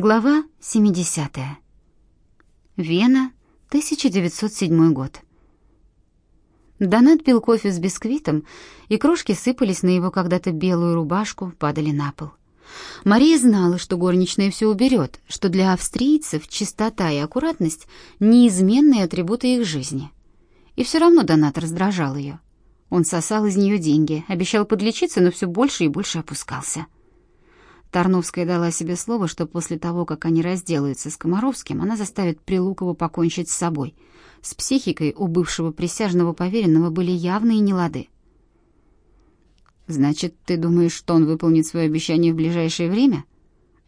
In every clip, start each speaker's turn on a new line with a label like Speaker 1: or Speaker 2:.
Speaker 1: Глава 70. Вена, 1907 год. Донат пил кофе с бисквитом, и крошки сыпались на его когда-то белую рубашку, падали на пол. Мария знала, что горничная все уберет, что для австрийцев чистота и аккуратность — неизменные атрибуты их жизни. И все равно Донат раздражал ее. Он сосал из нее деньги, обещал подлечиться, но все больше и больше опускался — Тарновская дала себе слово, что после того, как они разделаются с Комаровским, она заставит Прилукову покончить с собой. С психикой у бывшего присяжного поверенного были явные нелады. «Значит, ты думаешь, что он выполнит свое обещание в ближайшее время?»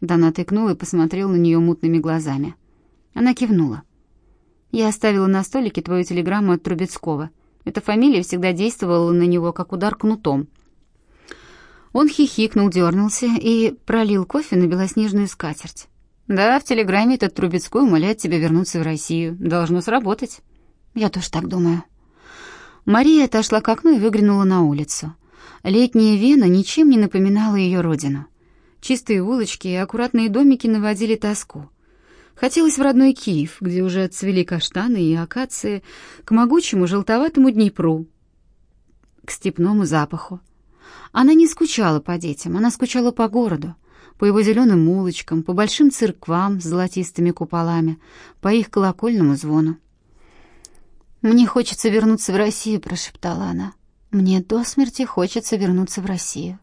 Speaker 1: Дана тыкнул и посмотрел на нее мутными глазами. Она кивнула. «Я оставила на столике твою телеграмму от Трубецкого. Эта фамилия всегда действовала на него, как удар кнутом». Он хихикнул, дернулся и пролил кофе на белоснежную скатерть. «Да, в телеграмме этот Трубецкой умоляет тебя вернуться в Россию. Должно сработать». «Я тоже так думаю». Мария отошла к окну и выглянула на улицу. Летняя Вена ничем не напоминала ее родину. Чистые улочки и аккуратные домики наводили тоску. Хотелось в родной Киев, где уже отцвели каштаны и акации, к могучему желтоватому Днепру, к степному запаху. Она не скучала по детям, она скучала по городу, по его зеленым улочкам, по большим церквам с золотистыми куполами, по их колокольному звону. «Мне хочется вернуться в Россию», — прошептала она. «Мне до смерти хочется вернуться в Россию».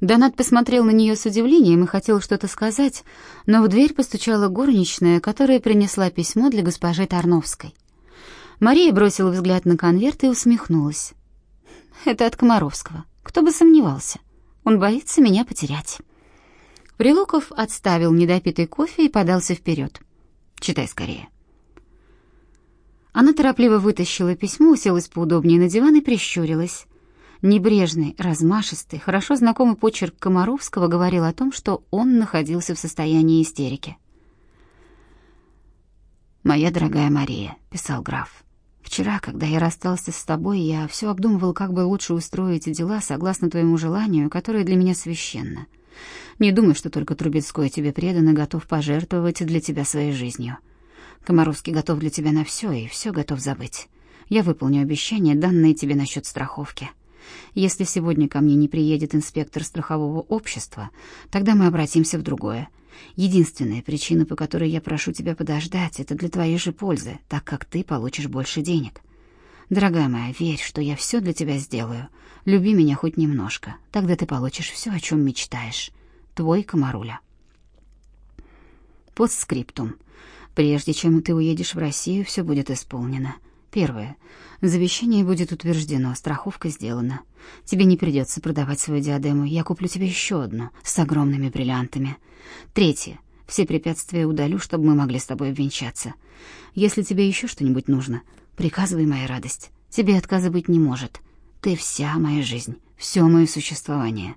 Speaker 1: Донат посмотрел на нее с удивлением и хотел что-то сказать, но в дверь постучала горничная, которая принесла письмо для госпожи Тарновской. Мария бросила взгляд на конверт и усмехнулась. «Это от Комаровского. Кто бы сомневался. Он боится меня потерять. Прилуков отставил недопитый кофе и подался вперед. Читай скорее. Она торопливо вытащила письмо, уселась поудобнее на диван и прищурилась. Небрежный, размашистый, хорошо знакомый почерк Комаровского говорил о том, что он находился в состоянии истерики. «Моя дорогая Мария», — писал граф, Вчера, когда я расстался с тобой, я все обдумывал, как бы лучше устроить дела согласно твоему желанию, которое для меня священно. Не думай, что только Трубецкой тебе предан и готов пожертвовать для тебя своей жизнью. Комаровский готов для тебя на все и все готов забыть. Я выполню обещание, данное тебе насчет страховки. Если сегодня ко мне не приедет инспектор страхового общества, тогда мы обратимся в другое. Единственная причина, по которой я прошу тебя подождать, это для твоей же пользы, так как ты получишь больше денег. Дорогая моя, верь, что я все для тебя сделаю. Люби меня хоть немножко, тогда ты получишь все, о чем мечтаешь. Твой Комаруля. Постскриптум. Прежде чем ты уедешь в Россию, все будет исполнено. Первое. Завещание будет утверждено, страховка сделана. Тебе не придется продавать свою диадему, я куплю тебе еще одну с огромными бриллиантами. Третье. Все препятствия удалю, чтобы мы могли с тобой обвенчаться. Если тебе еще что-нибудь нужно, приказывай, моя радость. Тебе отказа быть не может. Ты вся моя жизнь, все мое существование.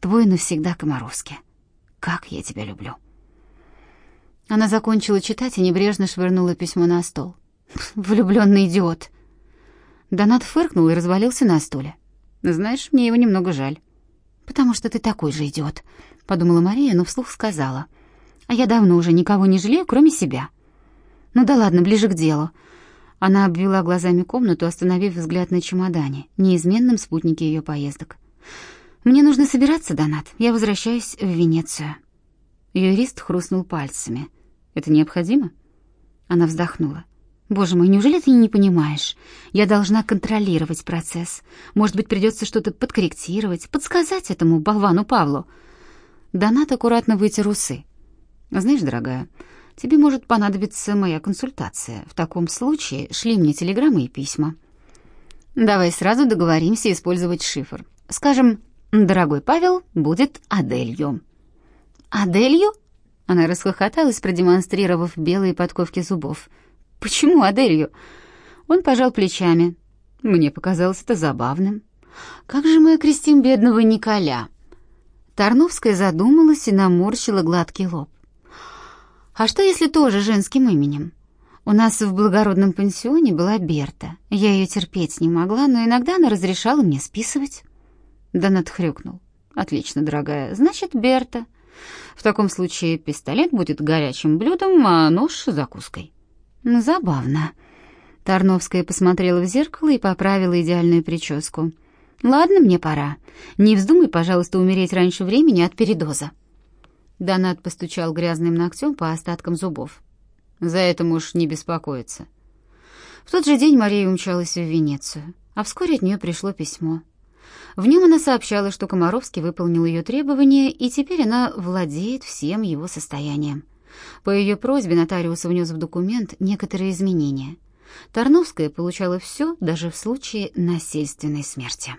Speaker 1: Твой навсегда Комаровский. Как я тебя люблю. Она закончила читать и небрежно швырнула письмо на стол. Влюбленный идиот. Донат фыркнул и развалился на стуле. Знаешь, мне его немного жаль. Потому что ты такой же идиот, подумала Мария, но вслух сказала: "А я давно уже никого не жалею, кроме себя". Ну да ладно, ближе к делу. Она обвела глазами комнату, остановив взгляд на чемодане, неизменном спутнике ее поездок. Мне нужно собираться, Донат. Я возвращаюсь в Венецию. Юрист хрустнул пальцами. Это необходимо? Она вздохнула. Боже мой, неужели ты не понимаешь? Я должна контролировать процесс. Может быть, придется что-то подкорректировать, подсказать этому болвану Павлу. Донат аккуратно вытер усы. Знаешь, дорогая, тебе может понадобиться моя консультация. В таком случае шли мне телеграммы и письма. Давай сразу договоримся использовать шифр. Скажем, дорогой Павел будет Аделью. Аделью? Она расхохоталась, продемонстрировав белые подковки зубов. Почему Аделью? Он пожал плечами. Мне показалось это забавным. Как же мы окрестим бедного Николя? Тарновская задумалась и наморщила гладкий лоб. А что если тоже женским именем? У нас в благородном пансионе была Берта. Я ее терпеть не могла, но иногда она разрешала мне списывать. Донат хрюкнул. Отлично, дорогая. Значит, Берта. В таком случае пистолет будет горячим блюдом, а нож — закуской. Забавно. Тарновская посмотрела в зеркало и поправила идеальную прическу. «Ладно, мне пора. Не вздумай, пожалуйста, умереть раньше времени от передоза». Донат постучал грязным ногтем по остаткам зубов. «За это можешь не беспокоиться». В тот же день Мария умчалась в Венецию, а вскоре от нее пришло письмо. В нем она сообщала, что Комаровский выполнил ее требования, и теперь она владеет всем его состоянием. По ее просьбе нотариус внес в документ некоторые изменения. Тарновская получала все, даже в случае насильственной смерти.